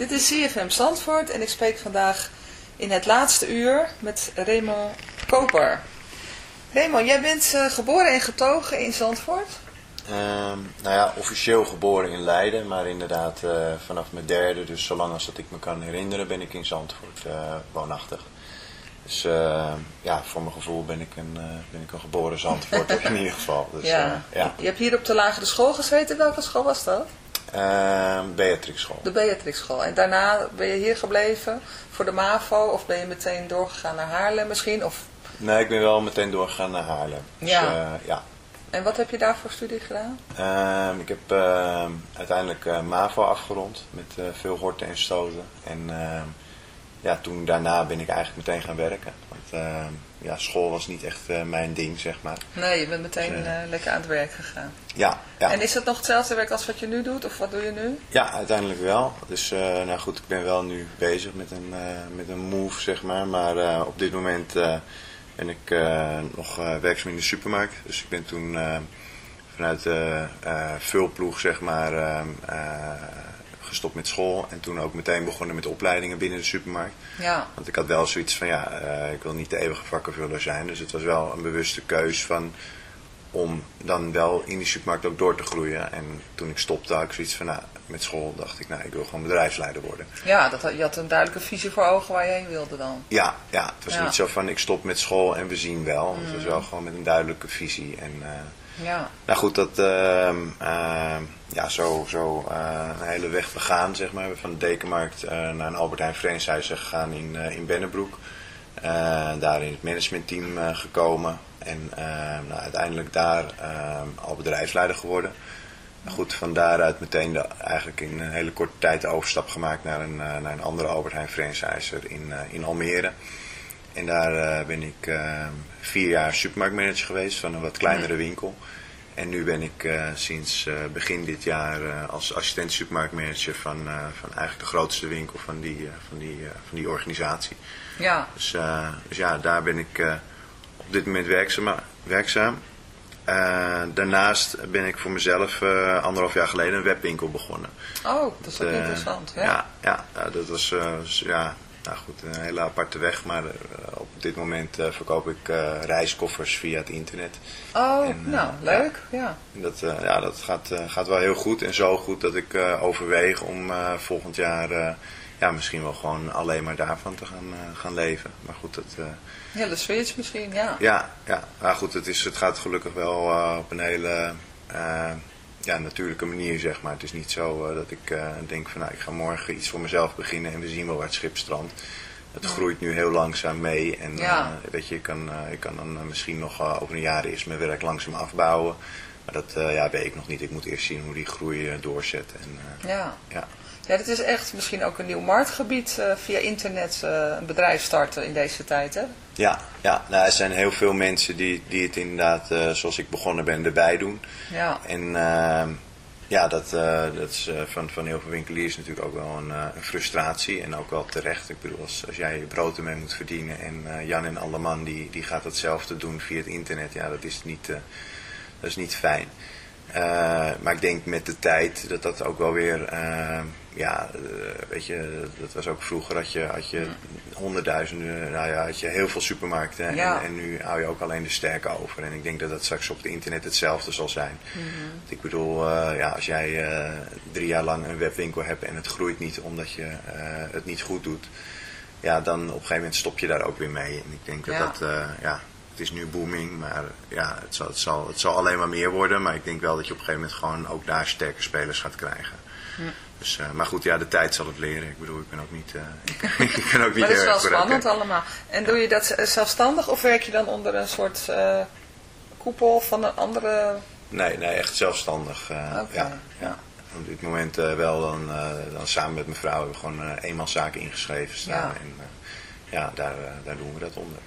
Dit is CFM Zandvoort en ik spreek vandaag in het laatste uur met Raymond Koper. Raymond, jij bent uh, geboren en getogen in Zandvoort? Um, nou ja, officieel geboren in Leiden, maar inderdaad uh, vanaf mijn derde, dus zolang als dat ik me kan herinneren, ben ik in Zandvoort uh, woonachtig. Dus uh, ja, voor mijn gevoel ben ik een, ben ik een geboren Zandvoort in ieder geval. Dus, ja. ja. Je hebt hier op de lagere school gezeten. Welke school was dat? Uh, Beatrix School. De Beatrix School. En daarna ben je hier gebleven voor de MAVO of ben je meteen doorgegaan naar Haarlem misschien? Of... Nee, ik ben wel meteen doorgegaan naar Haarlem. Dus, ja. Uh, ja. En wat heb je daar voor studie gedaan? Uh, ik heb ehm, uiteindelijk eh, MAVO afgerond met eh, veel horten en stoten. En ehm, ja, toen daarna ben ik eigenlijk meteen gaan werken. Want ja, school was niet echt mijn ding, zeg maar. Nee, je bent meteen dus, lekker aan het werk gegaan. Ja, ja. En is het nog hetzelfde werk als wat je nu doet? Of wat doe je nu? Ja, uiteindelijk wel. Dus nou goed, ik ben wel nu bezig met een, met een move, zeg maar. Maar op dit moment ben ik nog werkzaam in de supermarkt. Dus ik ben toen vanuit de vulploeg zeg maar gestopt met school. En toen ook meteen begonnen met opleidingen binnen de supermarkt. Ja. Want ik had wel zoiets van ja, ik wil niet de eeuwige vakkenvuller zijn. Dus het was wel een bewuste keus van om dan wel in die supermarkt ook door te groeien. En toen ik stopte had ik zoiets van, nou, met school dacht ik, nou, ik wil gewoon bedrijfsleider worden. Ja, dat, je had een duidelijke visie voor ogen waar je heen wilde dan. Ja, ja het was ja. niet zo van, ik stop met school en we zien wel. Mm. Het was wel gewoon met een duidelijke visie. En, uh, Nou goed, dat, uh, uh, ja, zo, zo een hele weg begaan, zeg maar. Van de Dekenmarkt naar een Albert Heijn franchise gegaan in, in Bennebroek. daar in het managementteam gekomen. En nou, uiteindelijk daar al bedrijfsleider geworden. Goed, van daaruit meteen de, eigenlijk in een hele korte tijd de overstap gemaakt naar een, naar een andere Albert Heijn franchiser in, in Almere. En daar uh, ben ik vier jaar supermarktmanager geweest van een wat kleinere winkel. En nu ben ik sinds begin dit jaar als assistent supermarktmanager van, van eigenlijk de grootste winkel van die, van die, van die organisatie. Ja. Dus, dus ja, daar ben ik op dit moment werkzaam. werkzaam. Daarnaast ben ik voor mezelf anderhalf jaar geleden een webwinkel begonnen. Oh, dat is ook interessant. Ja, ja, ja, dat was ja, nou goed, een hele aparte weg. Maar op dit moment verkoop ik reiskoffers via het internet. Oh, en, nou, leuk. Ja. En dat, ja, dat gaat, gaat wel heel goed. En zo goed dat ik overweeg om volgend jaar ja, misschien wel gewoon alleen maar daarvan te gaan, gaan leven. Maar goed, dat... Ja, de switch misschien, ja. Ja, ja. maar goed, het, is, het gaat gelukkig wel uh, op een hele uh, ja, natuurlijke manier, zeg maar. Het is niet zo uh, dat ik denk van, nou, ik ga morgen iets voor mezelf beginnen en we zien wel waar het schip strandt. Het groeit nu heel langzaam mee en ja. weet je, ik kan, ik kan dan misschien nog over een jaar eerst mijn werk langzaam afbouwen. Maar dat ja, weet ik nog niet. Ik moet eerst zien hoe die groei doorzet. En, ja. ja. Ja, dit is echt misschien ook een nieuw marktgebied uh, via internet uh, een bedrijf starten in deze tijd, hè? Ja, ja. Nou, er zijn heel veel mensen die, die het inderdaad, uh, zoals ik begonnen ben, erbij doen. Ja. En ja, dat, dat is van, van heel veel winkeliers natuurlijk ook wel een, een, frustratie en ook wel terecht. Ik bedoel, als, als jij je brood ermee moet verdienen en Jan en Alleman die, die gaat hetzelfde doen via het internet, ja, dat is niet, dat is niet fijn. Maar ik denk met de tijd dat dat ook wel weer ja, uh, weet je, dat was ook vroeger had je, had je honderdduizenden, nou ja, had je heel veel supermarkten ja. en, en, nu hou je ook alleen de sterke over. En ik denk dat dat straks op het internet hetzelfde zal zijn. Mm -hmm. Ik bedoel, uh, ja, als jij uh, drie jaar lang een webwinkel hebt en het groeit niet omdat je het niet goed doet, ja, dan op een gegeven moment stop je daar ook weer mee. En ik denk dat ja. dat, ja, het is nu booming, maar ja, het zal, het, zal, het zal alleen maar meer worden. Maar ik denk wel dat je op een gegeven moment gewoon ook daar sterke spelers gaat krijgen. Hm. Dus, uh, maar goed, ja, de tijd zal het leren. Ik bedoel, ik ben ook niet, uh, ik ben ook niet Maar dat is wel spannend allemaal. En doe je dat zelfstandig of werk je dan onder een soort uh, koepel van een andere... Nee, nee, echt zelfstandig. Okay. ja, ja. Op dit moment wel dan, dan samen met mijn vrouw hebben we gewoon eenmanszaken ingeschreven staan. Ja. En ja, daar, daar doen we dat onder.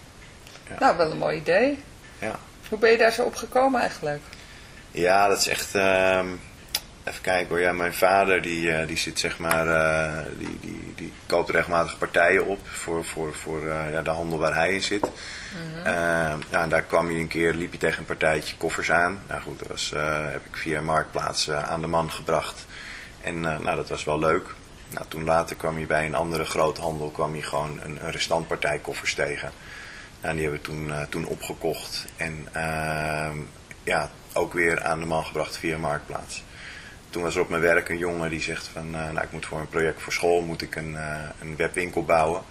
Nou, wel een mooi idee. Ja. Hoe ben je daar zo op gekomen eigenlijk? Ja, dat is echt... ehm, Even kijken hoor, ja, mijn vader die, uh, die zit zeg maar, uh, die, die, die koopt regelmatig partijen op voor, voor, voor uh, ja, de handel waar hij in zit. Mm -hmm. ja, en daar kwam hij een keer, liep hij tegen een partijtje koffers aan. Nou goed, dat was, heb ik via Marktplaats aan de man gebracht. En nou, dat was wel leuk. nou, toen later kwam hij bij een andere groothandel kwam hij gewoon een, een restantpartij koffers tegen. Nou, die hebben we toen, toen opgekocht en ehm, ja, ook weer aan de man gebracht via Marktplaats. Toen was er op mijn werk een jongen die zegt van, nou ik moet voor een project voor school moet ik een, een webwinkel bouwen.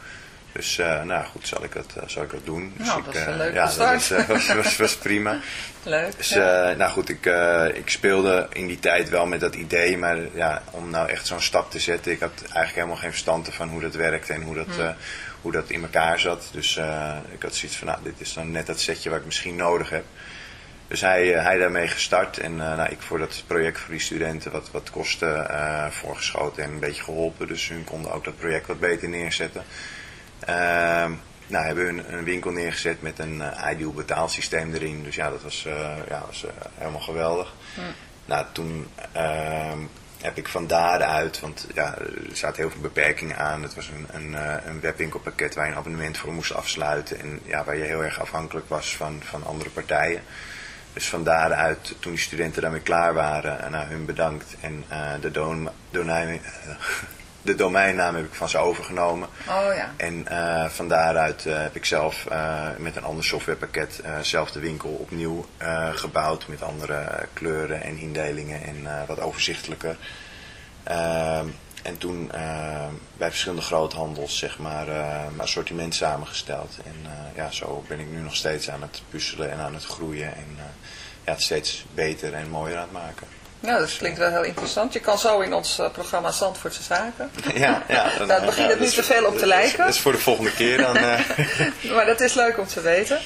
Dus uh, nou goed, zal ik dat, uh, zal ik dat doen. Dus nou, ik, dat is een uh, leuke ja, start. dat was, was, was, was, prima. Leuk. Dus ja. nou goed, ik, ik speelde in die tijd wel met dat idee, maar ja, om nou echt zo'n stap te zetten, ik had eigenlijk helemaal geen verstand van hoe dat werkte en hoe dat, Hmm. Hoe dat in elkaar zat. Dus ik had zoiets van, nou, dit is dan net dat setje wat ik misschien nodig heb. Dus hij, hij daarmee gestart en nou, ik voor dat project voor die studenten wat, wat kosten voorgeschoten en een beetje geholpen. Dus hun konden ook dat project wat beter neerzetten. Uh, nou, hebben we een, winkel neergezet met een ideal betaalsysteem erin. Dus ja, dat was, ja, was helemaal geweldig. Nou, toen ehm, heb ik van daaruit, want ja, er zaten heel veel beperkingen aan. Het was een, een, eh, een webwinkelpakket waar je een abonnement voor moest afsluiten. En ja, waar je heel erg afhankelijk was van, van andere partijen. Dus van daaruit, toen die studenten daarmee klaar waren, nou, hun bedankt. En de don, domein, de domeinnaam heb ik van ze overgenomen. Oh ja. En uh, van daaruit uh, heb ik zelf met een ander softwarepakket zelf de winkel opnieuw gebouwd. Met andere kleuren en indelingen en wat overzichtelijker. Ehm, en toen bij verschillende groothandels zeg maar mijn assortiment samengesteld. En ja, zo ben ik nu nog steeds aan het puzzelen en aan het groeien. En ja, het steeds beter en mooier aan het maken. Nou, dat klinkt wel heel interessant. Je kan zo in ons programma Zandvoortse Zaken. Ja, ja. Dan, Daar begint het niet te veel op te lijken. Dat is voor de volgende keer dan. Maar dat is leuk om te weten.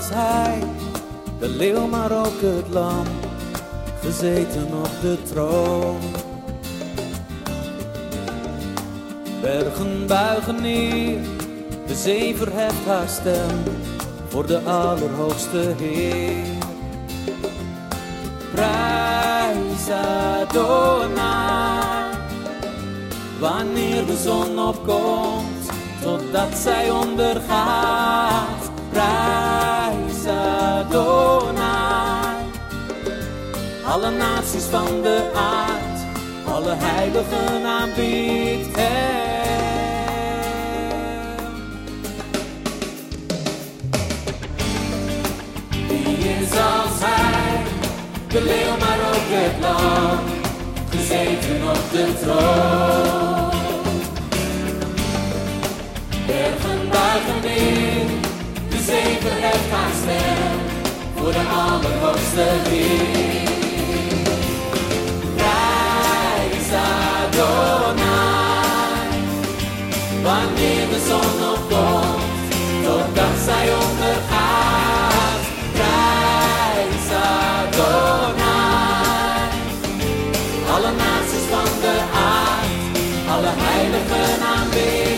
Als hij, de leeuw maar ook het lam, gezeten op de troon. Bergen buigen neer, de zee verheft haar stem voor de Allerhoogste Heer. Prijs Adonai, wanneer de zon opkomt, totdat zij ondergaat prijs Adonai. Alle naties van de aard, alle heiligen aanbiedt hem. Wie is als hij, de leeuw maar ook het lam, gezeten op de troon. Bergen buigen neer zeven heeft haar stem voor de Allerhoogste Heer. Prijs Adonai, wanneer de zon opkomt, totdat zij ondergaat. Prijs Adonai, alle naties van de aard, alle heiligen aanbidden.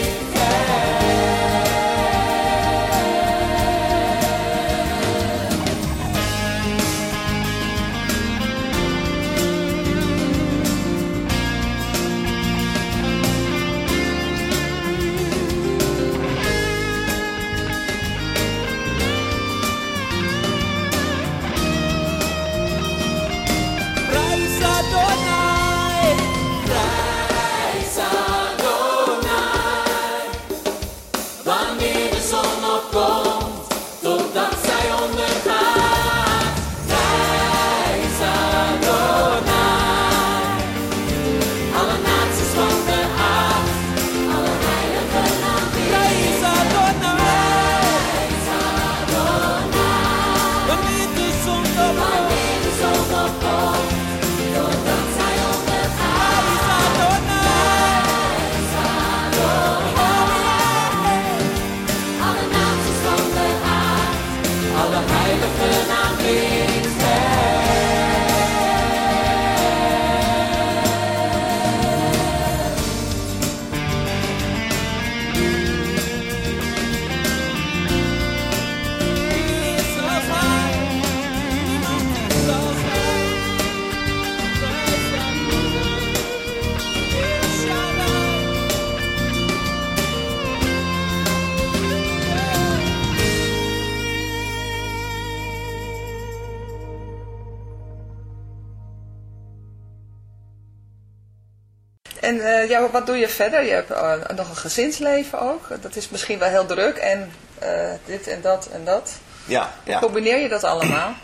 Wat doe je verder? Je hebt eh, nog een gezinsleven ook. Dat is misschien wel heel druk. En eh, dit en dat en dat. Ja, ja. Combineer je dat allemaal?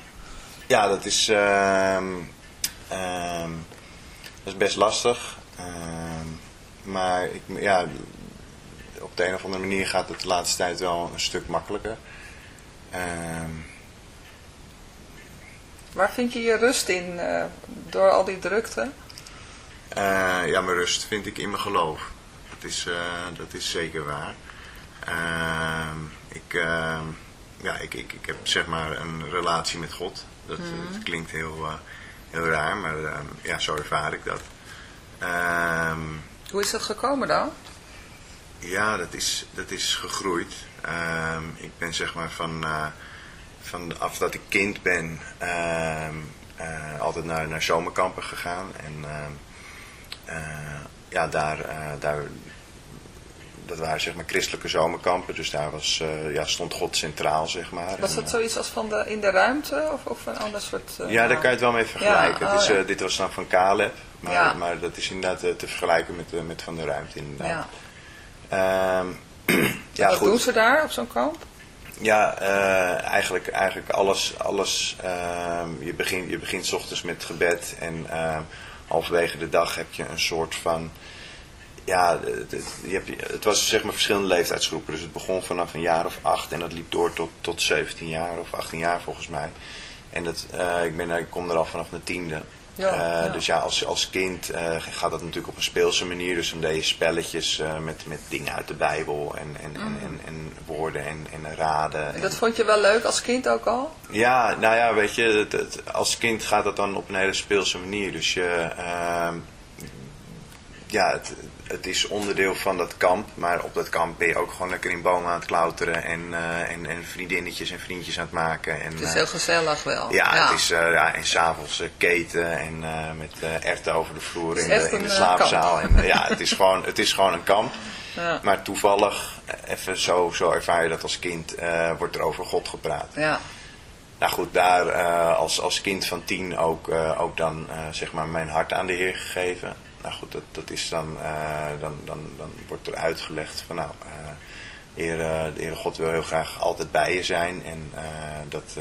Ja, dat is, ehm, ehm, dat is best lastig. Ehm, maar ik, ja, op de een of andere manier gaat het de laatste tijd wel een stuk makkelijker. Waar vind je je rust in eh, door al die drukte? Eh, ja, mijn rust vind ik in mijn geloof. Dat is, eh, dat is zeker waar. Ehm, ik, ehm, ja, ik, ik, ik heb zeg maar een relatie met God. Dat, dat klinkt heel, eh, heel raar, maar ehm, ja, zo ervaar ik dat. Hoe is dat gekomen dan? Ja, dat is, dat is gegroeid. Ik ben zeg maar van, eh, van af dat ik kind ben eh, altijd naar, naar zomerkampen gegaan. En eh, ja, daar, eh, daar, dat waren zeg maar christelijke zomerkampen. Dus daar was, eh, ja, stond God centraal, zeg maar. Was dat eh, zoiets als van de, in de ruimte of, of een ander soort... eh, ja, daar kan je het wel mee vergelijken. Ja, Het is, oh, ja. eh, dit was dan van Caleb. Maar, Ja. maar dat is inderdaad eh, te vergelijken met, eh, met Van de Ruimte. Inderdaad. Ja. Ehm, ja, Wat goed. doen ze daar op zo'n kamp? Ja, eh, eigenlijk, eigenlijk alles. alles ehm, je, begint, je begint 's ochtends met gebed en ehm, halverwege de dag heb je een soort van. Ja, het, je hebt, het was zeg maar verschillende leeftijdsgroepen. Dus het begon vanaf een jaar of acht en dat liep door tot, tot 17 jaar of 18 jaar volgens mij. En dat, eh, ik, ben, ik kom er al vanaf mijn tiende. Ja, Eh, ja. Dus ja, als, als kind eh, gaat dat natuurlijk op een speelse manier. Dus dan deed je spelletjes eh, met, met dingen uit de Bijbel en, en, en, en, en woorden en, en raden. Mm. En dat vond je wel leuk als kind ook al? Ja, nou ja, weet je, het, het- als kind gaat dat dan op een hele speelse manier. Dus je, ehm, ja, het, het is onderdeel van dat kamp, maar op dat kamp ben je ook gewoon lekker in bomen aan het klauteren en, eh, en, en vriendinnetjes en vriendjes aan het maken. En, Het is eh, heel gezellig wel. ja, Het is, eh, ja, en s'avonds keten en met erwten over de vloer in de, in slaapzaal. En, ja, het is, gewoon, het is gewoon een kamp. Ja. Maar toevallig, even zo, zo ervaar je dat als kind, wordt er over God gepraat. Ja. Nou goed, daar als, als kind van tien ook, ook dan zeg maar mijn hart aan de Heer gegeven. Nou goed, dat, dat is dan, eh, dan, dan, dan wordt er uitgelegd van nou, eh, Heer, eh, de Heere God wil heel graag altijd bij je zijn. En eh, dat,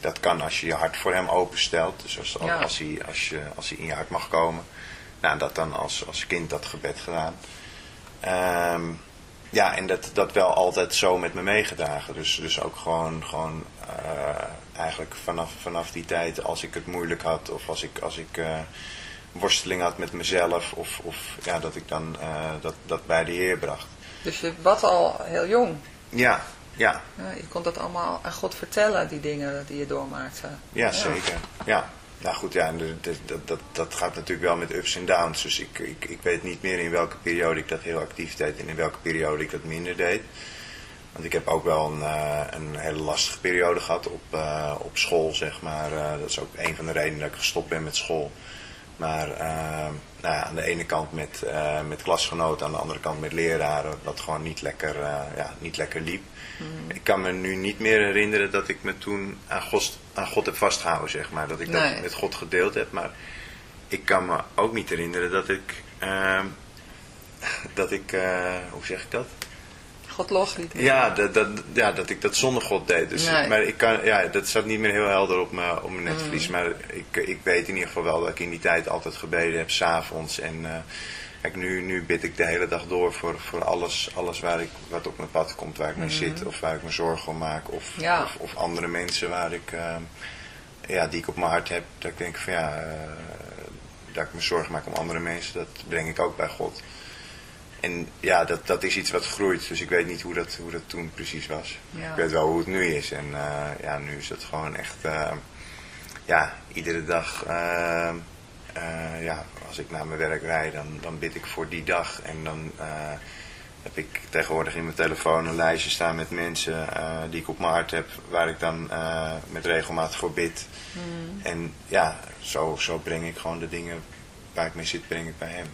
dat kan als je je hart voor hem openstelt. Dus als, Ja. als, hij, als, je, als hij in je hart mag komen. Nou, dat dan als, als kind dat gebed gedaan. Ehm, ja, en dat, dat wel altijd zo met me meegedragen. Dus, dus ook gewoon, gewoon eigenlijk vanaf, vanaf die tijd, als ik het moeilijk had of als ik, als ik worsteling had met mezelf, of, of ja, dat ik dan eh, dat, dat bij de Heer bracht. Dus je bad al heel jong. Ja, ja, Ja, je kon dat allemaal aan God vertellen, die dingen die je doormaakte. ja, zeker. Ja. Nou goed, ja, dat, dat, dat gaat natuurlijk wel met ups en downs. Dus ik, ik, ik weet niet meer in welke periode ik dat heel actief deed en in welke periode ik dat minder deed. Want ik heb ook wel een, eh, een hele lastige periode gehad op, eh, op school, zeg maar. Dat is ook een van de redenen dat ik gestopt ben met school. Maar eh, nou ja, aan de ene kant met, eh, met klasgenoten, aan de andere kant met leraren, wat gewoon niet lekker, eh, ja, niet lekker liep. Ik kan me nu niet meer herinneren dat ik me toen aan God, aan God heb vastgehouden, zeg maar. Dat ik Nee. dat met God gedeeld heb. Maar ik kan me ook niet herinneren dat ik, ehm, dat ik, hoe zeg ik dat? God. Ja, dat, dat, ja, dat ik dat zonder God deed. Dus, Nee. Maar ik kan, ja, dat staat niet meer heel helder op mijn, op mijn netvlies. Maar ik, ik weet in ieder geval wel dat ik in die tijd altijd gebeden heb, s'avonds. En eh, kijk, nu, nu bid ik de hele dag door voor, voor alles, alles waar ik, wat op mijn pad komt, waar ik mee zit. Of waar ik me zorgen om maak. Of, Ja. of, of andere mensen waar ik, eh, ja, die ik op mijn hart heb. Dat ik denk van ja, eh, dat ik me zorgen maak om andere mensen. Dat breng ik ook bij God. En ja, dat, dat is iets wat groeit. Dus ik weet niet hoe dat, hoe dat toen precies was. Ja. Ik weet wel hoe het nu is. En eh, ja, nu is het gewoon echt... eh, ja, iedere dag... eh, ja, als ik naar mijn werk rijd, dan, dan bid ik voor die dag. En dan heb ik tegenwoordig in mijn telefoon een lijstje staan met mensen die ik op mijn hart heb. Waar ik dan met regelmaat voor bid. En ja, zo, zo breng ik gewoon de dingen waar ik mee zit, breng ik bij hem.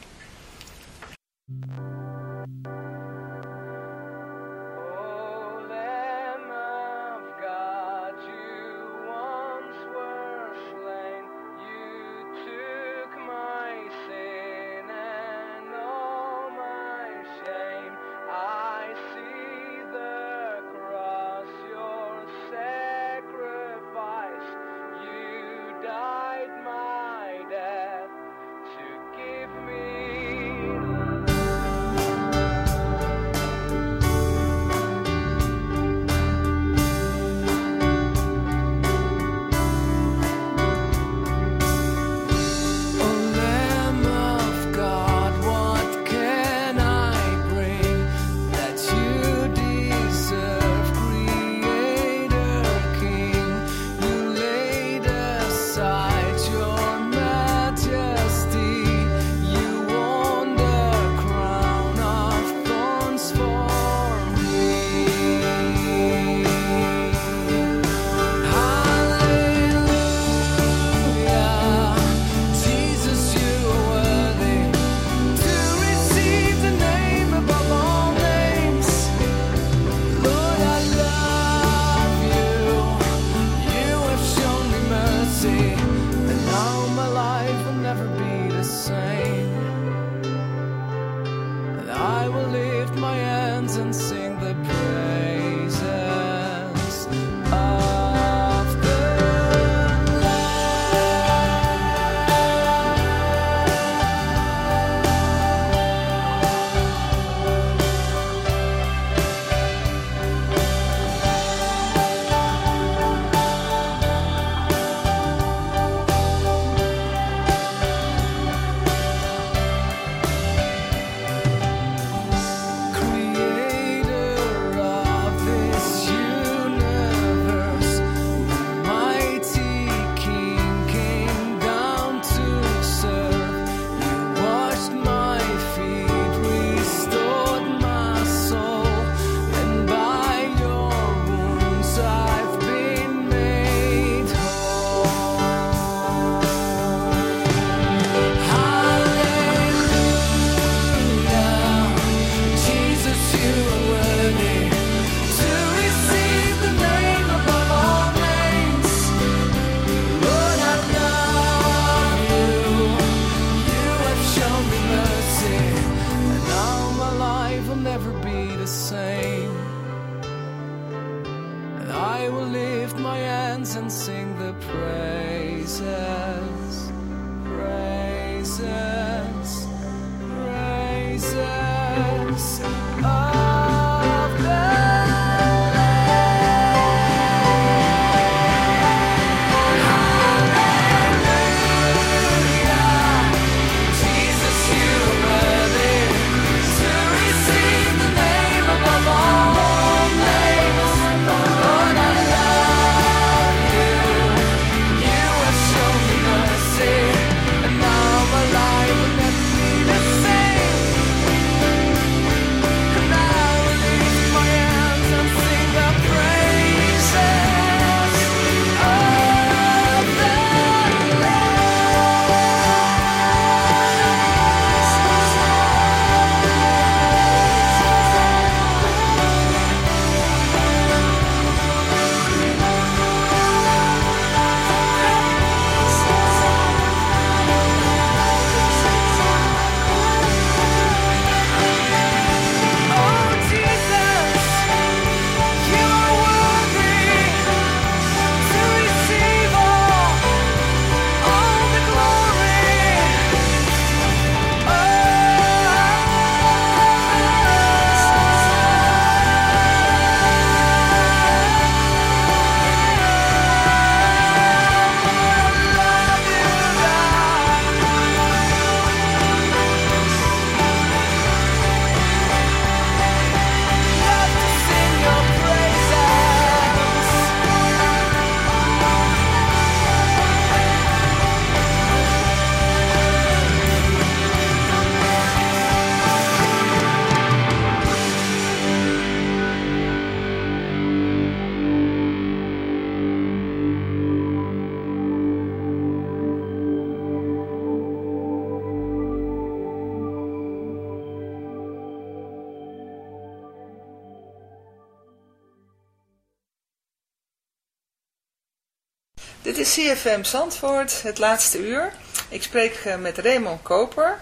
Dit is CFM Zandvoort, het laatste uur. Ik spreek eh, met Raymond Koper.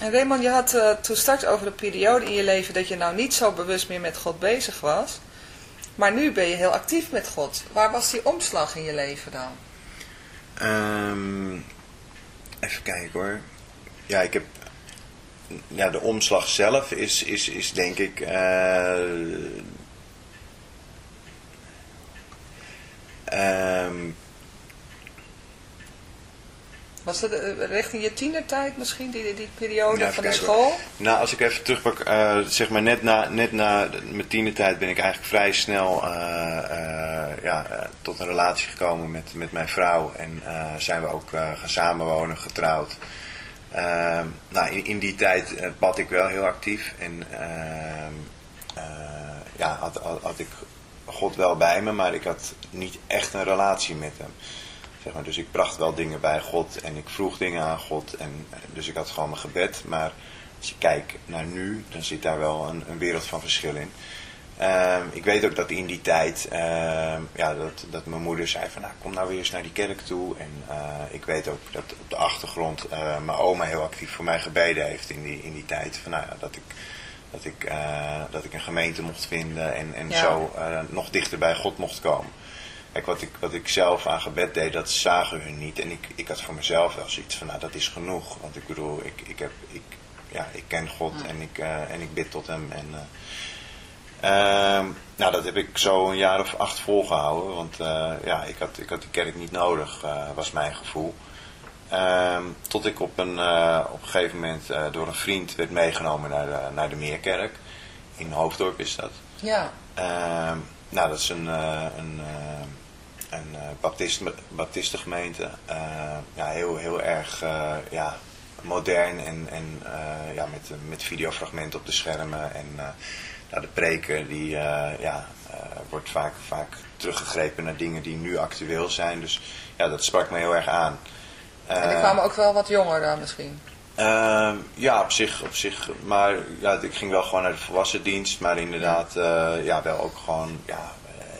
En Raymond, je had eh, toen straks over een periode in je leven dat je nou niet zo bewust meer met God bezig was. Maar nu ben je heel actief met God. Waar was die omslag in je leven dan? Ehm, even kijken hoor. Ja, ik heb. Ja, de omslag zelf is, is, is denk ik. ehm, Was dat eh, richting je tienertijd misschien, die, die periode Ja, van de school? nou, als ik even terugpak, eh, zeg maar net na, net na mijn tienertijd ben ik eigenlijk vrij snel eh, ja, tot een relatie gekomen met, met mijn vrouw. En zijn we ook gaan samenwonen, getrouwd. Ehm, nou, in, in die tijd bad ik wel heel actief. En ehm, eh, ja, had, had, had ik God wel bij me, maar ik had niet echt een relatie met hem. Zeg maar, dus ik bracht wel dingen bij God en ik vroeg dingen aan God. En, eh, dus ik had gewoon mijn gebed. Maar als je kijkt naar nu, dan zit daar wel een, een wereld van verschil in. Ehm, ik weet ook dat in die tijd, ehm, ja, dat, dat mijn moeder zei van, nou, kom nou weer eens naar die kerk toe. En eh, ik weet ook dat op de achtergrond eh, mijn oma heel actief voor mij gebeden heeft in die, in die tijd. Van, nou, ja, dat, ik, dat, ik, dat ik een gemeente mocht vinden en, en Ja. zo nog dichter bij God mocht komen. Kijk, wat ik, wat ik zelf aan gebed deed, dat zagen hun niet. En ik, ik had voor mezelf wel zoiets van, nou, dat is genoeg. Want ik bedoel, ik, ik, heb, ik, ja, ik ken God en, ik, eh, en ik bid tot hem. En, eh, Ehm, nou, dat heb ik zo een jaar of acht volgehouden. Want eh, ja, ik had, ik had die kerk niet nodig, was mijn gevoel. Ehm, tot ik op een, op een gegeven moment door een vriend werd meegenomen naar de, naar de Meerkerk. In Hoofddorp is dat. Ja, Ehm, nou, dat is een, een, een eh, baptist, baptistengemeente. Eh, ja, heel, heel erg eh, ja, modern en, en ja, met, met videofragmenten op de schermen. En nou, de preken die, ja, wordt vaak, vaak teruggegrepen naar dingen die nu actueel zijn. Dus ja, dat sprak me heel erg aan. en die Eh, kwamen ook wel wat jonger dan misschien. Ja, op zich, op zich. Maar ja, ik ging wel gewoon naar de volwassen dienst. Maar inderdaad, ja, wel ook gewoon ja,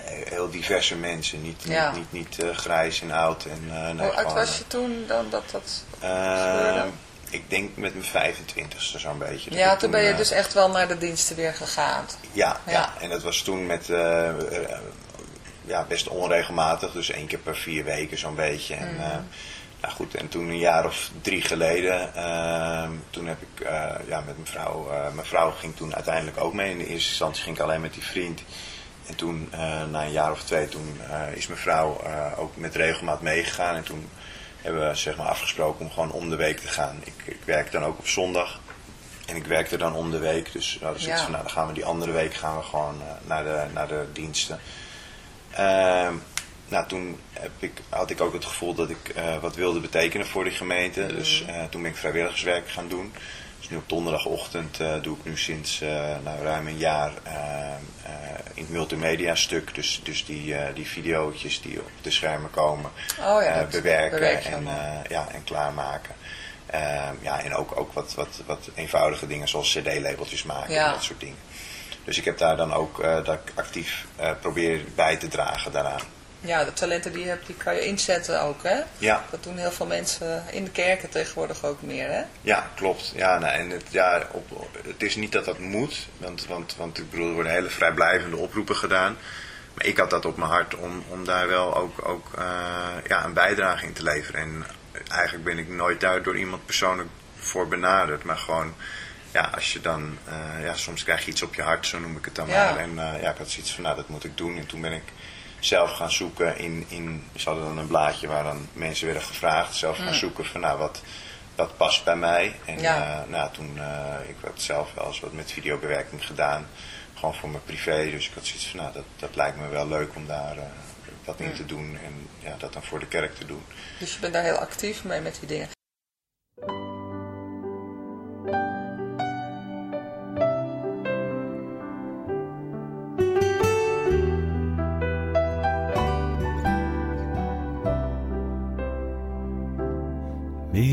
heel diverse mensen. Niet, Ja. niet, niet, niet eh, grijs en oud. En, eh, nee, Hoe oud was je toen dan dat dat... eh, gebeurde? ik denk met mijn 25ste zo'n beetje. Ja, toen ben je eh, dus echt wel naar de diensten weer gegaan. Ja, ja. Ja. en dat was toen met eh, eh, ja, best onregelmatig, dus één keer per vier weken zo'n beetje. En, eh, nou goed, en toen een jaar of drie geleden, ehm, toen heb ik eh, ja, met mijn vrouw, eh, mijn vrouw ging toen uiteindelijk ook mee. In de eerste instantie ging ik alleen met die vriend. En toen, eh, na een jaar of twee, toen eh, is mijn vrouw eh, ook met regelmaat meegegaan. En toen hebben we zeg maar afgesproken om gewoon om de week te gaan. Ik, ik werk dan ook op zondag. En ik werkte dan om de week. Dus zoiets Ja. van, nou, dan gaan we die andere week gaan we gewoon naar, de, naar de diensten. Ehm, nou, toen heb ik, had ik ook het gevoel dat ik wat wilde betekenen voor die gemeente. Dus eh, toen ben ik vrijwilligerswerk gaan doen. Dus nu op donderdagochtend eh, doe ik nu sinds eh, nou, ruim een jaar eh, in het multimedia stuk. Dus, dus die, die videootjes die op de schermen komen Oh ja, bewerken en, ja, en klaarmaken. Ehm, ja, en ook, ook wat, wat, wat eenvoudige dingen zoals cd-labeltjes maken Ja. en dat soort dingen. Dus ik heb daar dan ook dat ik actief probeer bij te dragen daaraan. Ja, de talenten die je hebt, die kan je inzetten ook, hè? Ja, Dat doen heel veel mensen in de kerken tegenwoordig ook meer, hè? ja klopt. Ja, nou, en het, ja, op, het is niet dat dat moet, want, want, want ik bedoel, er worden hele vrijblijvende oproepen gedaan. Maar ik had dat op mijn hart om, om daar wel ook, ook eh, ja, een bijdrage in te leveren. En eigenlijk ben ik nooit daar door iemand persoonlijk voor benaderd, maar gewoon... Ja, als je dan, eh, ja, soms krijg je iets op je hart, zo noem ik het dan Ja. maar. En eh, ja, ik had zoiets van, nou, dat moet ik doen. En toen ben ik zelf gaan zoeken in, in ze hadden dan een blaadje waar dan mensen werden gevraagd. Zelf gaan zoeken van, nou, wat, wat past bij mij. En Mm. Ja. eh, nou, toen, eh, ik had zelf wel eens wat met videobewerking gedaan. Gewoon voor mijn privé. Dus ik had zoiets van, nou, dat, dat lijkt me wel leuk om daar eh, wat in te doen. En ja, dat dan voor de kerk te doen. Dus je bent daar heel actief mee met die dingen.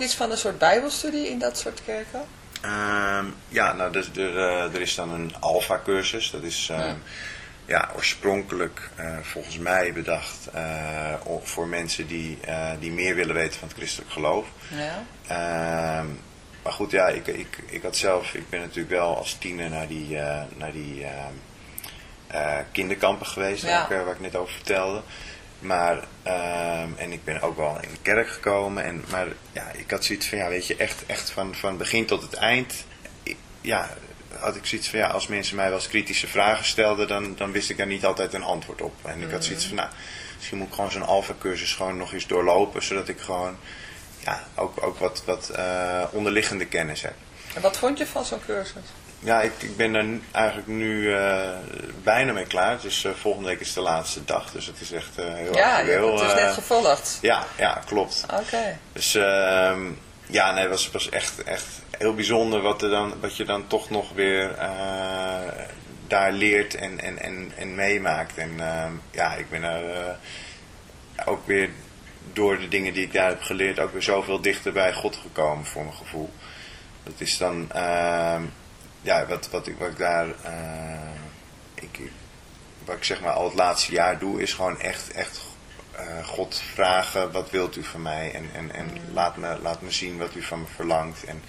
ook iets van een soort bijbelstudie in dat soort kerken? Ehm, ja, nou, dus er, eh, er is dan een alfa-cursus. Dat is ehm, ja, oorspronkelijk eh, volgens mij bedacht eh, voor mensen die, die meer willen weten van het christelijk geloof. Ja. Ehm, maar goed, ja, ik, ik, ik had zelf, ik ben natuurlijk wel als tiener naar die, naar die kinderkampen geweest, Ja. waar ik net over vertelde. Maar, ehm, en ik ben ook wel in de kerk gekomen. En, maar ja, ik had zoiets van, ja, weet je, echt, echt van, van begin tot het eind. ik- ja, had ik zoiets van, ja, als mensen mij wel eens kritische vragen stelden, dan, dan wist ik daar niet altijd een antwoord op. En ik had zoiets van, nou, misschien moet ik gewoon zo'n alfa-cursus gewoon nog eens doorlopen, zodat ik gewoon, ja, ook, ook wat, wat eh, onderliggende kennis heb. En wat vond je van zo'n cursus? Ja, ik, ik ben er eigenlijk nu eh, bijna mee klaar. Dus volgende week is de laatste dag. Dus het is echt eh, heel Ja, actueel. hebt het dus eh, net gevolgd. ja, ja, klopt. Oké. Dus ehm, ja, nee, het was, was echt, echt heel bijzonder wat, er dan, wat je dan toch nog weer daar leert en, en, en, en meemaakt. En ehm, ja, ik ben er eh, ook weer door de dingen die ik daar heb geleerd ook weer zoveel dichter bij God gekomen voor mijn gevoel. Dat is dan, ehm, ja, wat, wat, ik, wat ik daar, eh, ik, wat ik zeg maar al het laatste jaar doe, is gewoon echt, echt eh, God vragen, wat wilt u van mij? En, en, en laat, me, laat me zien wat u van me verlangt. En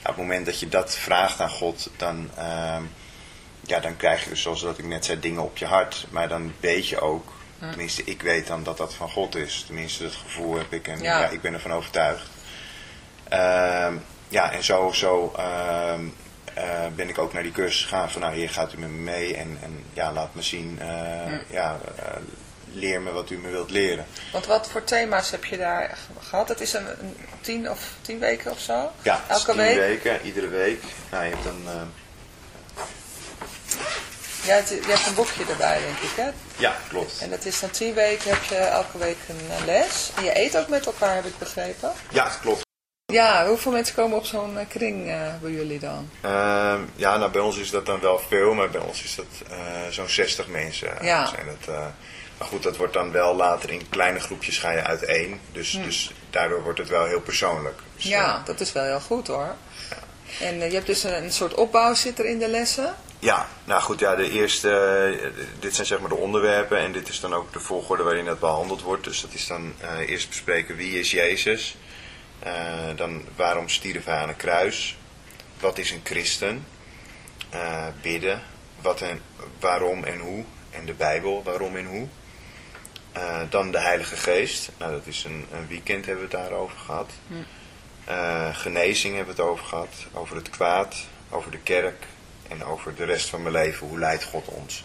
op het moment dat je dat vraagt aan God, dan, ehm, ja, dan krijg je dus, zoals dat ik net zei, dingen op je hart. Maar dan weet je ook, tenminste ik weet dan dat dat van God is. Tenminste dat gevoel heb ik en Ja. ja. ik ben ervan overtuigd. Ehm, ja, en zo, zo ehm, eh, ben ik ook naar die cursus gegaan van nou hier gaat u met me mee en, en ja, laat me zien, eh, ja, eh, leer me wat u me wilt leren. Want wat voor thema's heb je daar gehad? Het is een, een tien of tien weken of zo? Ja, Elke tien week? weken, iedere week. Nou, je hebt dan, eh, Je hebt, je hebt een boekje erbij, denk ik, hè? ja, klopt. En dat is dan tien weken, heb je elke week een les. En je eet ook met elkaar, heb ik begrepen. Ja, klopt. Ja, hoeveel mensen komen op zo'n eh, kring eh, bij jullie dan? Ehm, ja, nou bij ons is dat dan wel veel, maar bij ons is dat eh, zo'n 60 mensen. Ja. Zijn dat, maar goed, dat wordt dan wel later in kleine groepjes ga je uiteen. Dus, dus daardoor wordt het wel heel persoonlijk. Dus, Hm. Ja, dat is wel heel goed hoor. En je hebt dus een, een soort opbouw zit er in de lessen. Ja, nou goed, ja, de eerste, dit zijn zeg maar de onderwerpen en dit is dan ook de volgorde waarin het behandeld wordt. Dus dat is dan eerst bespreken wie is Jezus, Eh, dan waarom stierf hij aan een kruis, wat is een christen, Eh, bidden, wat en, waarom en hoe, en de Bijbel, waarom en hoe. Eh, dan de Heilige Geest, nou dat is een, een weekend hebben we het daarover gehad. Eh, genezing hebben we het over gehad, over het kwaad, over de kerk en over de rest van mijn leven. Hoe leidt God ons?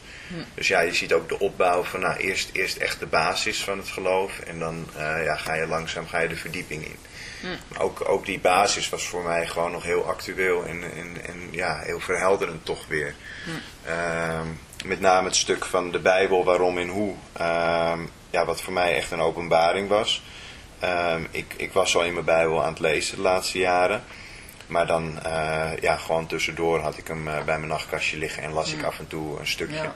Dus ja, je ziet ook de opbouw van nou, eerst, eerst echt de basis van het geloof en dan ja, ga je langzaam ga je de verdieping in. Maar ook, ook die basis was voor mij gewoon nog heel actueel en, en, en ja, heel verhelderend toch weer. Ehm, met name het stuk van de Bijbel, waarom en hoe. Ehm, ja, wat voor mij echt een openbaring was. Ehm, ik, ik was al in mijn Bijbel aan het lezen de laatste jaren. Maar dan, eh, ja, gewoon tussendoor had ik hem eh, bij mijn nachtkastje liggen en las ik af en toe een stukje. Ja.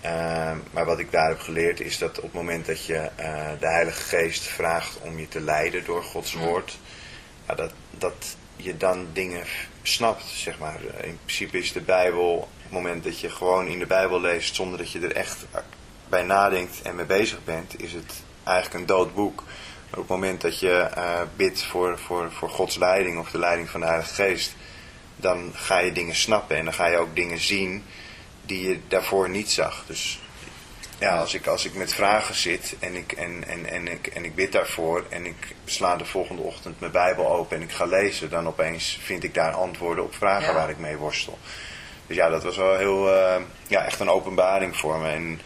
Ehm, maar wat ik daar heb geleerd is dat op het moment dat je eh, de Heilige Geest vraagt om je te leiden door Gods woord, ja, dat, dat je dan dingen snapt, zeg maar. In principe is de Bijbel, op het moment dat je gewoon in de Bijbel leest zonder dat je er echt bij nadenkt en mee bezig bent, is het eigenlijk een dood boek. Maar op het moment dat je eh, bidt voor, voor, voor Gods leiding of de leiding van de Heilige Geest, dan ga je dingen snappen en dan ga je ook dingen zien die je daarvoor niet zag. Dus ja, als ik, als ik met vragen zit en ik, en, en, en, ik, en ik bid daarvoor en ik sla de volgende ochtend mijn Bijbel open en ik ga lezen, dan opeens vind ik daar antwoorden op vragen Ja. waar ik mee worstel. Dus ja, dat was wel heel, eh, ja, echt een openbaring voor me. En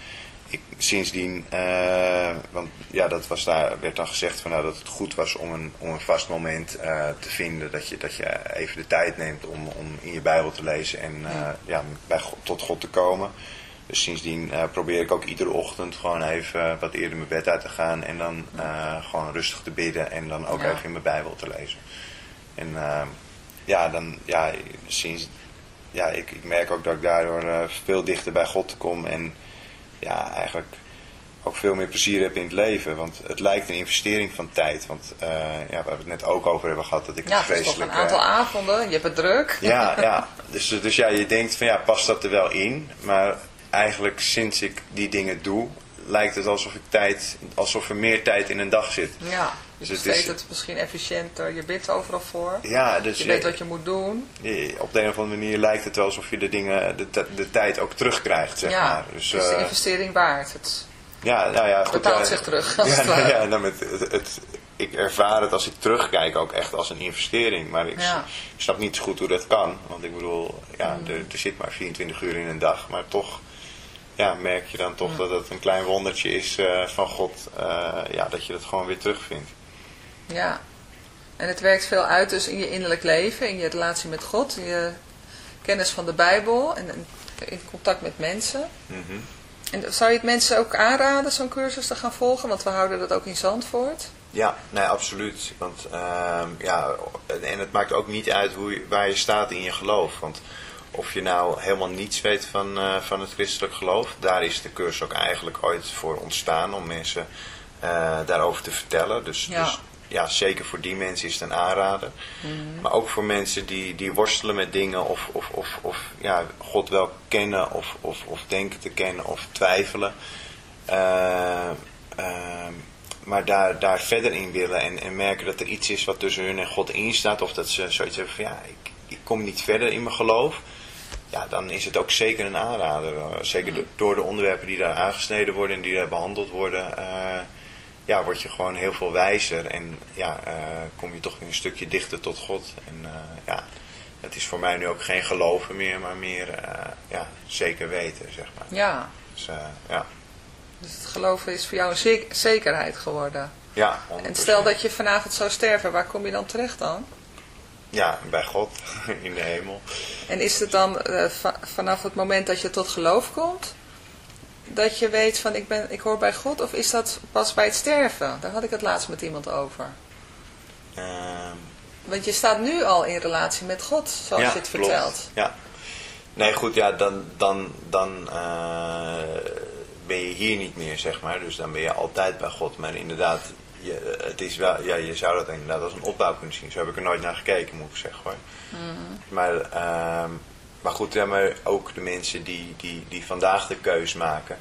ik, sindsdien, eh, want ja, dat was daar, werd dan gezegd van, nou, dat het goed was om een, om een vast moment eh, te vinden. Dat je, dat je even de tijd neemt om, om in je Bijbel te lezen en eh, ja, bij God, tot God te komen. Dus sindsdien probeer ik ook iedere ochtend gewoon even wat eerder mijn bed uit te gaan. En dan gewoon rustig te bidden en dan ook Ja. even in mijn Bijbel te lezen. En ja, dan, ja, sinds, ja ik, ik merk ook dat ik daardoor veel dichter bij God kom. En ja, eigenlijk ook veel meer plezier heb in het leven. Want het lijkt een investering van tijd. Want eh, ja, waar we het net ook over hebben gehad, dat ik Ja, het vreselijk... een aantal eh, avonden, je hebt het druk. ja, ja. Dus, dus ja, je denkt van ja, past dat er wel in? Maar eigenlijk sinds ik die dingen doe, lijkt het alsof ik tijd, alsof er meer tijd in een dag zit. Ja, Dus je het is- het misschien efficiënter, je bidt overal voor. Ja, dus Je je- weet wat je moet doen. je- op de een of andere manier lijkt het wel alsof je de dingen, de, tijd ook terugkrijgt, zeg ja, maar. Dus, is de eh, investering waard. Het, ja, nou ja, goed, betaalt ja, zich terug, als ja, het ja, nou met het, het- ik ervaar het als ik terugkijk ook echt als een investering. Maar ik Ja. snap niet zo goed hoe dat kan. Want ik bedoel, ja, er, er zit maar 24 uur in een dag. Maar toch ja, merk je dan toch dat het een klein wondertje is eh, van God. eh, ja, dat je dat gewoon weer terugvindt. Ja. En het werkt veel uit dus in je innerlijk leven, in je relatie met God, in je kennis van de Bijbel en in contact met mensen. Mhm. En zou je het mensen ook aanraden, zo'n cursus te gaan volgen? Want we houden dat ook in Zandvoort. Ja, nee, absoluut. Want ehm, ja, en het maakt ook niet uit hoe je, waar je staat in je geloof. Want of je nou helemaal niets weet van, eh, van het christelijk geloof, daar is de cursus ook eigenlijk ooit voor ontstaan om mensen eh, daarover te vertellen. Dus Ja. dus ja, zeker voor die mensen is het een aanrader. Maar ook voor mensen die, die worstelen met dingen of, of, of, of ja, God wel kennen of, of, of denken te kennen of twijfelen. Eh, ehm, maar daar, daar verder in willen en, en merken dat er iets is wat tussen hun en God instaat. Of dat ze zoiets hebben van ja, ik, ik kom niet verder in mijn geloof. Ja, dan is het ook zeker een aanrader. Eh, Zeker do- door de onderwerpen die daar aangesneden worden en die daar behandeld worden. eh, ja, word je gewoon heel veel wijzer. En ja, eh, kom je toch weer een stukje dichter tot God. En eh, ja, het is voor mij nu ook geen geloven meer, maar meer eh, ja, zeker weten, zeg maar. Ja, Dus ja, dus het geloven is voor jou een zek- zekerheid geworden. ja, En 100%. stel dat je vanavond zou sterven, waar kom je dan terecht dan? Ja, bij God in de hemel. En is het dan va- vanaf het moment dat je tot geloof komt, dat je weet van ik, ben, ik hoor bij God? Of is dat pas bij het sterven? Daar had ik het laatst met iemand over. Ehm, Want je staat nu al in relatie met God, zoals je het klopt. vertelt. Ja. Nee, goed, ja, dan, dan, dan eh, ben je hier niet meer, zeg maar. Dus dan ben je altijd bij God. Maar inderdaad, je, het is wel, ja, je zou dat inderdaad als een opbouw kunnen zien. Zo heb ik er nooit naar gekeken, moet ik zeggen hoor. Maar, ehm, maar goed, ja, maar ook de mensen die, die, die vandaag de keus maken,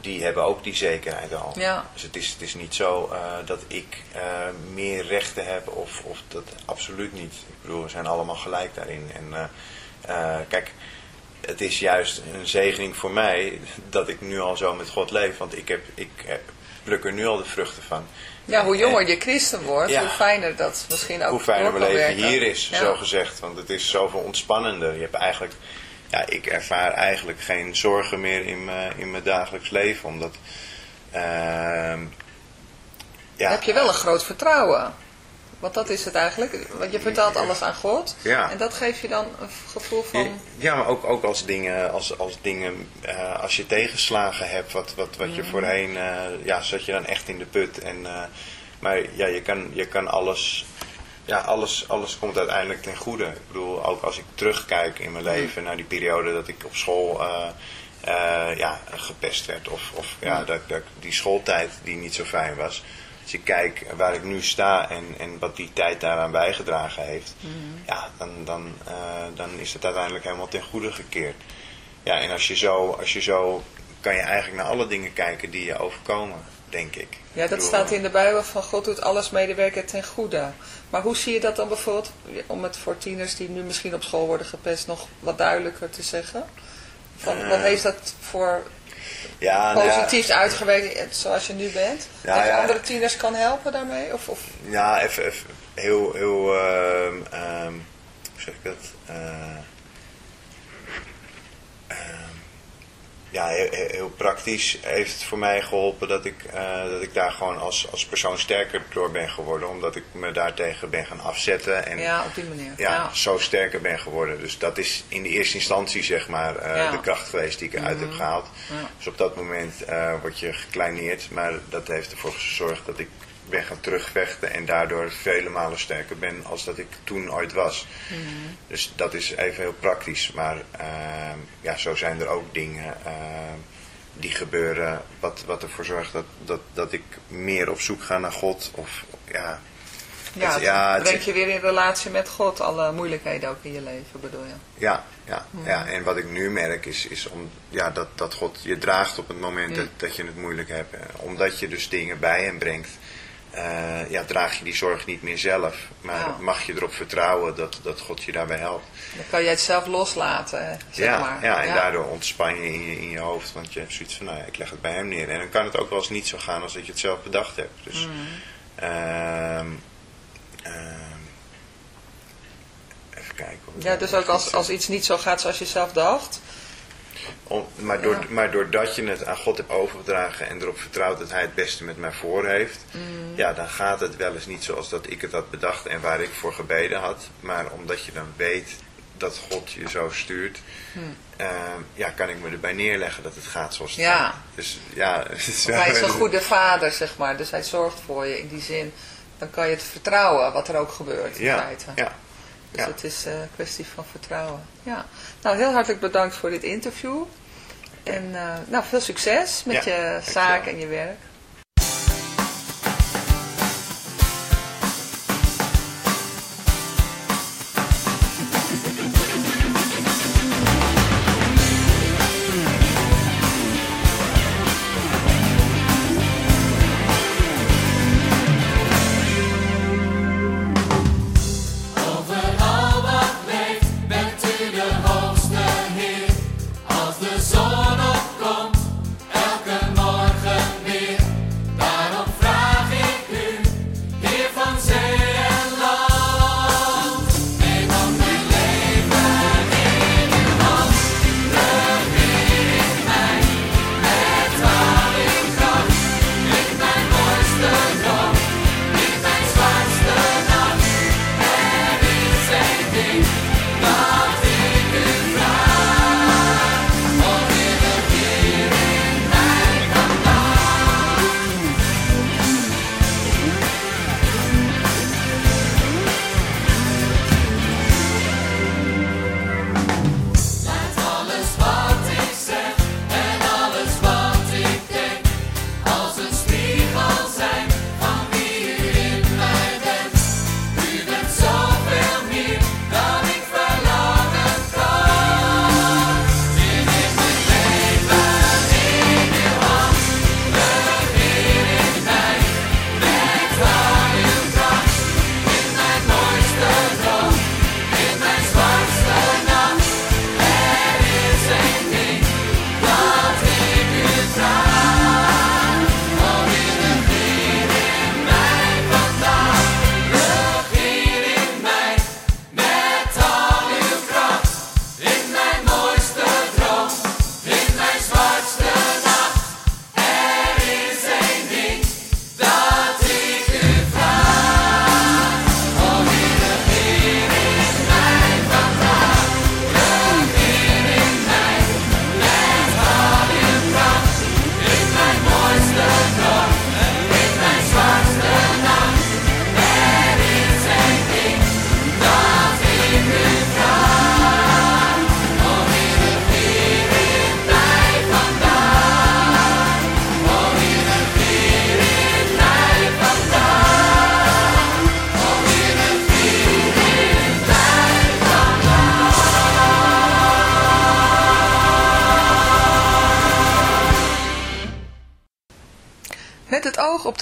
die hebben ook die zekerheid al. Ja. Dus het is, het is niet zo eh, dat ik eh, meer rechten heb of, of dat absoluut niet. Ik bedoel, we zijn allemaal gelijk daarin. En eh, kijk, het is juist een zegening voor mij dat ik nu al zo met God leef. Want ik, heb, ik heb, pluk er nu al de vruchten van. Ja, hoe jonger je christen wordt, Ja. hoe fijner dat misschien ook Hoe fijner mijn leven werken. hier is, Ja. zo gezegd. Want het is zoveel ontspannender. Je hebt eigenlijk, ja, ik ervaar eigenlijk geen zorgen meer in mijn, in mijn dagelijks leven. Omdat, ehm, ja, heb je wel een groot vertrouwen. Want dat is het eigenlijk. Want je vertelt alles aan God. Ja. En dat geeft je dan een gevoel van... Ja, maar ook, ook als dingen, als, als dingen, eh, als je tegenslagen hebt, wat, wat, wat je voorheen, eh, ja, zat je dan echt in de put. En, eh, maar ja, je kan, je kan alles, ja, alles, alles komt uiteindelijk ten goede. Ik bedoel, ook als ik terugkijk in mijn leven naar die periode dat ik op school, ja, gepest werd. Of, of ja, dat, dat, die schooltijd die niet zo fijn was. Als ik kijk waar ik nu sta en, en wat die tijd daaraan bijgedragen heeft, ja, dan, dan, eh, dan is het uiteindelijk helemaal ten goede gekeerd. Ja, en als je, zo, als je zo, kan je eigenlijk naar alle dingen kijken die je overkomen, denk ik. Ja, dat bedoel, staat in de Bijbel van God doet alles medewerken ten goede. Maar hoe zie je dat dan bijvoorbeeld, om het voor tieners die nu misschien op school worden gepest nog wat duidelijker te zeggen? Van, Eh, wat heeft dat voor ja, nou ja, uitgewerkt zoals je nu bent? Ja, dat je andere tieners kan helpen daarmee? Of, of, Ja, even, even heel, heel, ehm, ehm, hoe zeg ik dat? Eh, ja, heel, praktisch heeft het voor mij geholpen dat ik, eh, dat ik daar gewoon als, als persoon sterker door ben geworden. Omdat ik me daartegen ben gaan afzetten en ja, op die manier. ja, zo sterker ben geworden. Dus dat is in de eerste instantie zeg maar eh, Ja. de kracht geweest die ik eruit heb gehaald. Ja. Dus op dat moment eh, word je gekleineerd, maar dat heeft ervoor gezorgd dat ik ben gaan terugvechten en daardoor vele malen sterker ben als dat ik toen ooit was. Dus dat is even heel praktisch, maar ehm, ja, zo zijn er ook dingen ehm, die gebeuren wat, wat ervoor zorgt dat, dat, dat ik meer op zoek ga naar God. Of, ja, Ja, het- je weer in relatie met God, alle moeilijkheden ook in je leven bedoel je. Ja, ja, ja, en wat ik nu merk is, is om, ja, dat, dat God je draagt op het moment dat, dat je het moeilijk hebt. Eh, Omdat je dus dingen bij hem brengt, eh, ja, draag je die zorg niet meer zelf. Maar Ja. mag je erop vertrouwen dat, dat God je daarbij helpt. Dan kan jij het zelf loslaten, zeg ja, maar. ja, en daardoor ontspan je in, je in je hoofd. Want je hebt zoiets van, nou ja, ik leg het bij hem neer. En dan kan het ook wel eens niet zo gaan als dat je het zelf bedacht hebt. Dus, Mm. ehm, ehm, even kijken. Ja, dus ook als, als iets niet zo gaat zoals je zelf dacht. Om, maar, door, Ja. maar doordat je het aan God hebt overgedragen en erop vertrouwt dat Hij het beste met mij voor heeft, Mm. ja, dan gaat het wel eens niet zoals dat ik het had bedacht en waar ik voor gebeden had. Maar omdat je dan weet dat God je zo stuurt, ehm, ja, kan ik me erbij neerleggen dat het gaat zoals het Hm. Ja. gaat. Dus ja, is Hij is een goede vader, zeg maar. Dus hij zorgt voor je in die zin. Dan kan je het vertrouwen wat er ook gebeurt in Ja, feite. ja. Dus ja. het is eh, een kwestie van vertrouwen. Ja. Nou, heel hartelijk bedankt voor dit interview. En eh, nou, veel succes met Ja, je dankjewel. zaak en je werk. Heer. Als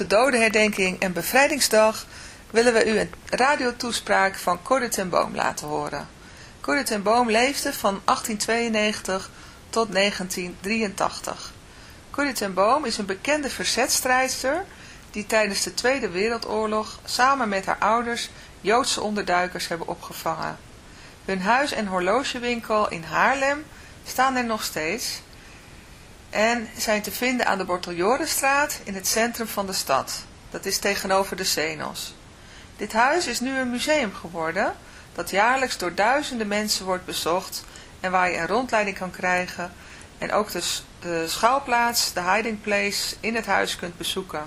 de dodenherdenking en bevrijdingsdag willen we u een radiotoespraak van Corrie ten Boom laten horen. Corrie ten Boom leefde van 1892 tot 1983. Corrie ten Boom is een bekende verzetstrijdster die tijdens de Tweede Wereldoorlog samen met haar ouders Joodse onderduikers hebben opgevangen. Hun huis- en horlogewinkel in Haarlem staan er nog steeds en zijn te vinden aan de Borteljorenstraat in het centrum van de stad. Dat is tegenover de Zenos. Dit huis is nu een museum geworden dat jaarlijks door duizenden mensen wordt bezocht en waar je een rondleiding kan krijgen en ook de, de de hiding place in het huis kunt bezoeken.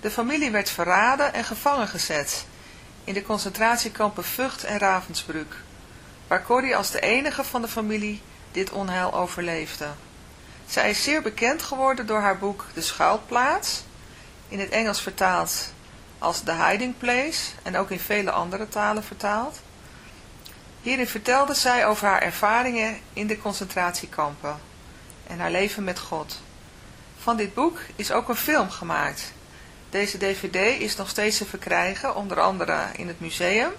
De familie werd verraden en gevangen gezet in de concentratiekampen Vught en Ravensbrück, waar Corrie als de enige van de familie dit onheil overleefde. Zij is zeer bekend geworden door haar boek De Schuilplaats, in het Engels vertaald als The Hiding Place en ook in vele andere talen vertaald. Hierin vertelde zij over haar ervaringen in de concentratiekampen en haar leven met God. Van dit boek is ook een film gemaakt. Deze dvd is nog steeds te verkrijgen, onder andere in het museum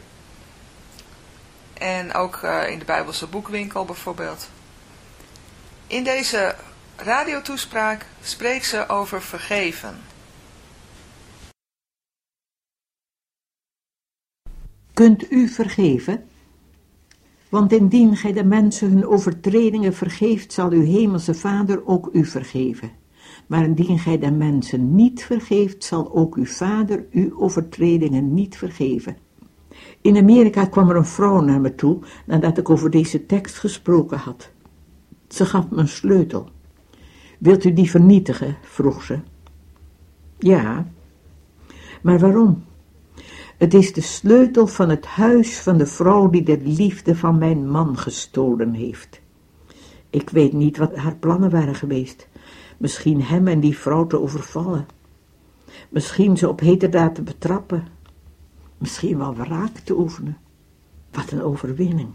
en ook uh, in de Bijbelse boekwinkel bijvoorbeeld. In deze radiotoespraak spreekt ze over vergeven. Kunt u vergeven? Want indien gij de mensen hun overtredingen vergeeft, zal uw hemelse Vader ook u vergeven. Maar indien gij de mensen niet vergeeft, zal ook uw Vader uw overtredingen niet vergeven. In Amerika kwam er een vrouw naar me toe nadat ik over deze tekst gesproken had. Ze gaf me een sleutel. Wilt u die vernietigen? vroeg ze. Ja. Maar waarom? Het is de sleutel van het huis van de vrouw die de liefde van mijn man gestolen heeft. Ik weet niet wat haar plannen waren geweest. Misschien hem en die vrouw te overvallen. Misschien ze op heterdaad te betrappen. Misschien wel wraak te oefenen. Wat een overwinning.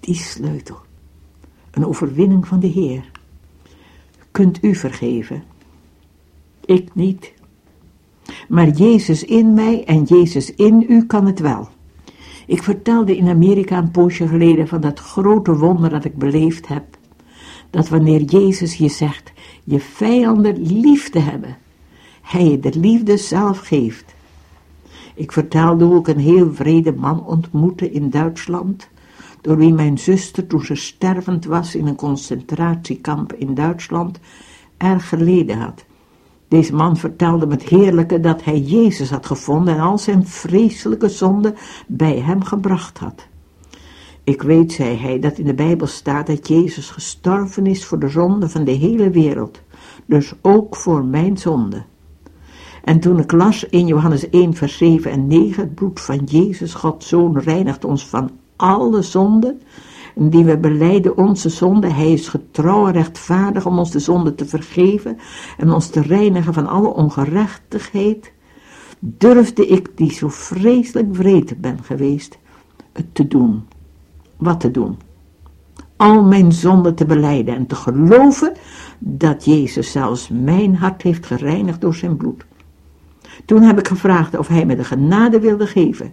Die sleutel. Een overwinning van de Heer. Kunt u vergeven? Ik niet. Maar Jezus in mij en Jezus in u kan het wel. Ik vertelde in Amerika een poosje geleden van dat grote wonder dat ik beleefd heb. Dat wanneer Jezus je zegt je vijanden lief te hebben, hij je de liefde zelf geeft. Ik vertelde hoe ik een heel vrede man ontmoette in Duitsland, door wie mijn zuster toen ze stervend was in een concentratiekamp in Duitsland erg geleden had. Deze man vertelde met heerlijke dat hij Jezus had gevonden en al zijn vreselijke zonden bij hem gebracht had. Ik weet, zei hij, dat in de Bijbel staat dat Jezus gestorven is voor de zonde van de hele wereld, dus ook voor mijn zonde. En toen ik las in Johannes 1 vers 7 en 9, het bloed van Jezus, Gods Zoon, reinigt ons van alle zonden, indien we beleiden onze zonde, hij is getrouw en rechtvaardig om ons de zonde te vergeven en ons te reinigen van alle ongerechtigheid, durfde ik, die zo vreselijk wreed ben geweest, het te doen. Wat te doen? Al mijn zonden te beleiden en te geloven dat Jezus zelfs mijn hart heeft gereinigd door zijn bloed. Toen heb ik gevraagd of hij me de genade wilde geven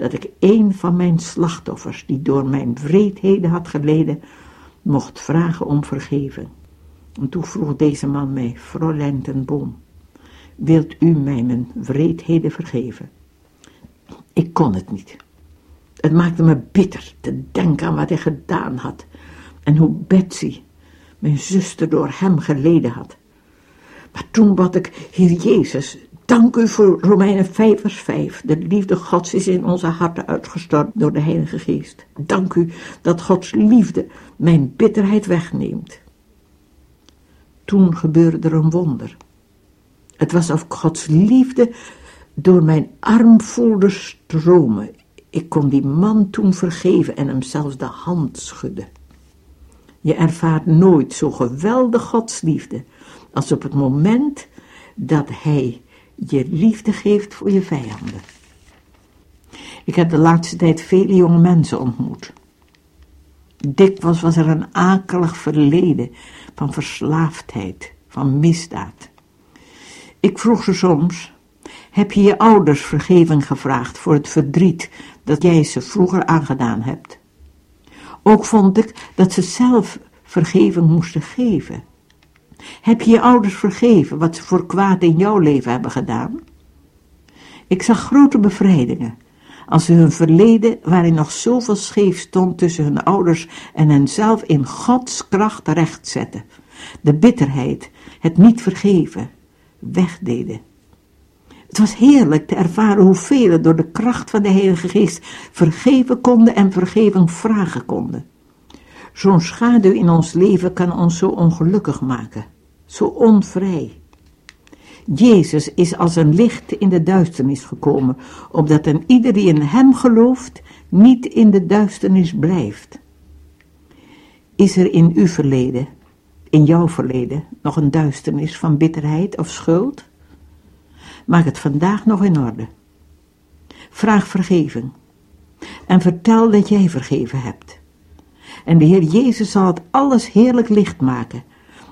dat ik een van mijn slachtoffers, die door mijn wreedheden had geleden, mocht vragen om vergeving. En toen vroeg deze man mij, Fräulein ten Boom, wilt u mij mijn wreedheden vergeven? Ik kon het niet. Het maakte me bitter te denken aan wat hij gedaan had en hoe Betsy, mijn zuster, door hem geleden had. Maar toen bad ik, Heer Jezus, Dank u voor Romeinen 5 vers 5. De liefde Gods is in onze harten uitgestort door de Heilige Geest. Dank u dat Gods liefde mijn bitterheid wegneemt. Toen gebeurde er een wonder. Het was of Gods liefde door mijn arm voelde stromen. Ik kon die man toen vergeven en hem zelfs de hand schudden. Je ervaart nooit zo geweldig Gods liefde als op het moment dat hij je liefde geeft voor je vijanden. Ik heb de laatste tijd vele jonge mensen ontmoet. Dikwijls was er een akelig verleden van verslaafdheid, van misdaad. Ik vroeg ze soms, heb je je ouders vergeving gevraagd voor het verdriet dat jij ze vroeger aangedaan hebt? Ook vond ik dat ze zelf vergeving moesten geven. Heb je je ouders vergeven wat ze voor kwaad in jouw leven hebben gedaan? Ik zag grote bevrijdingen als ze hun verleden, waarin nog zoveel scheef stond tussen hun ouders en henzelf in Gods kracht rechtzetten. De bitterheid, het niet vergeven, wegdeden. Het was heerlijk te ervaren hoe velen door de kracht van de Heilige Geest vergeven konden en vergeving vragen konden. Zo'n schaduw in ons leven kan ons zo ongelukkig maken, zo onvrij. Jezus is als een licht in de duisternis gekomen, opdat een ieder die in hem gelooft niet in de duisternis blijft. Is er in uw verleden, in jouw verleden, nog een duisternis van bitterheid of schuld? Maak het vandaag nog in orde. Vraag vergeving en vertel dat jij vergeven hebt. En de Heer Jezus zal het alles heerlijk licht maken.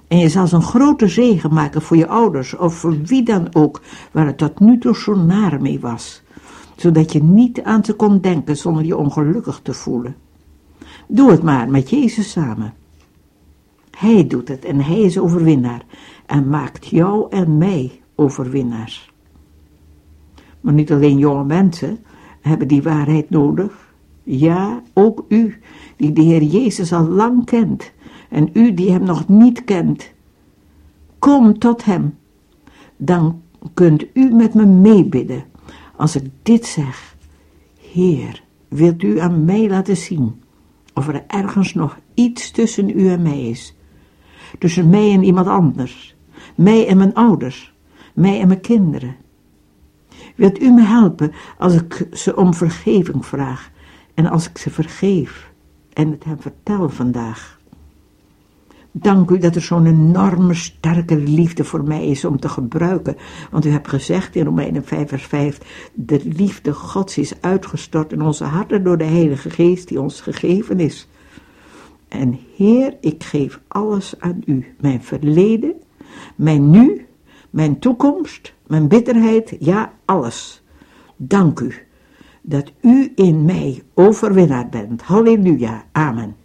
En je zal zo'n grote zegen maken voor je ouders of voor wie dan ook, waar het tot nu toe zo naar mee was. Zodat je niet aan ze kon denken zonder je ongelukkig te voelen. Doe het maar met Jezus samen. Hij doet het en hij is overwinnaar en maakt jou en mij overwinnaars. Maar niet alleen jonge mensen hebben die waarheid nodig. Ja, ook u, die de Heer Jezus al lang kent, en u die hem nog niet kent. Kom tot hem. Dan kunt u met me meebidden, als ik dit zeg. Heer, wilt u aan mij laten zien, of er ergens nog iets tussen u en mij is? Tussen mij en iemand anders, mij en mijn ouders, mij en mijn kinderen. Wilt u me helpen als ik ze om vergeving vraag en als ik ze vergeef en het hem vertel vandaag? Dank u dat er zo'n enorme sterke liefde voor mij is om te gebruiken. Want u hebt gezegd in Romeinen 5 vers 5, de liefde Gods is uitgestort in onze harten door de Heilige Geest die ons gegeven is. En Heer, ik geef alles aan u, mijn verleden, mijn nu, mijn toekomst, mijn bitterheid, ja, alles. Dank u dat u in mij overwinnaar bent. Halleluja, amen.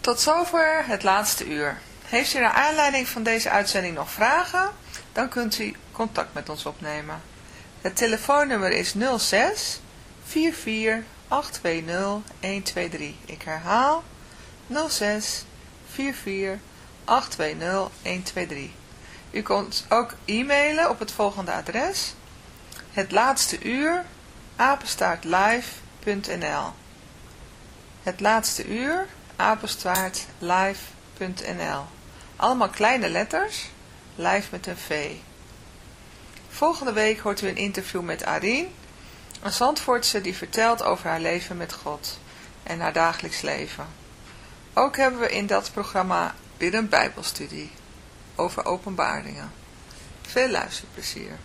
Tot zover het laatste uur. Heeft u naar aanleiding van deze uitzending nog vragen? Dan kunt u contact met ons opnemen. Het telefoonnummer is 06 44 820 123. Ik herhaal 06 44 820 123. U kunt ook e-mailen op het volgende adres. Het laatste uur apenstaartlive.nl Het laatste uur apenstaartlive.nl Allemaal kleine letters, live met een V. Volgende week hoort u een interview met Arien, een Zandvoortse die vertelt over haar leven met God en haar dagelijks leven. Ook hebben we in dat programma weer een bijbelstudie over openbaringen. Veel luisterplezier.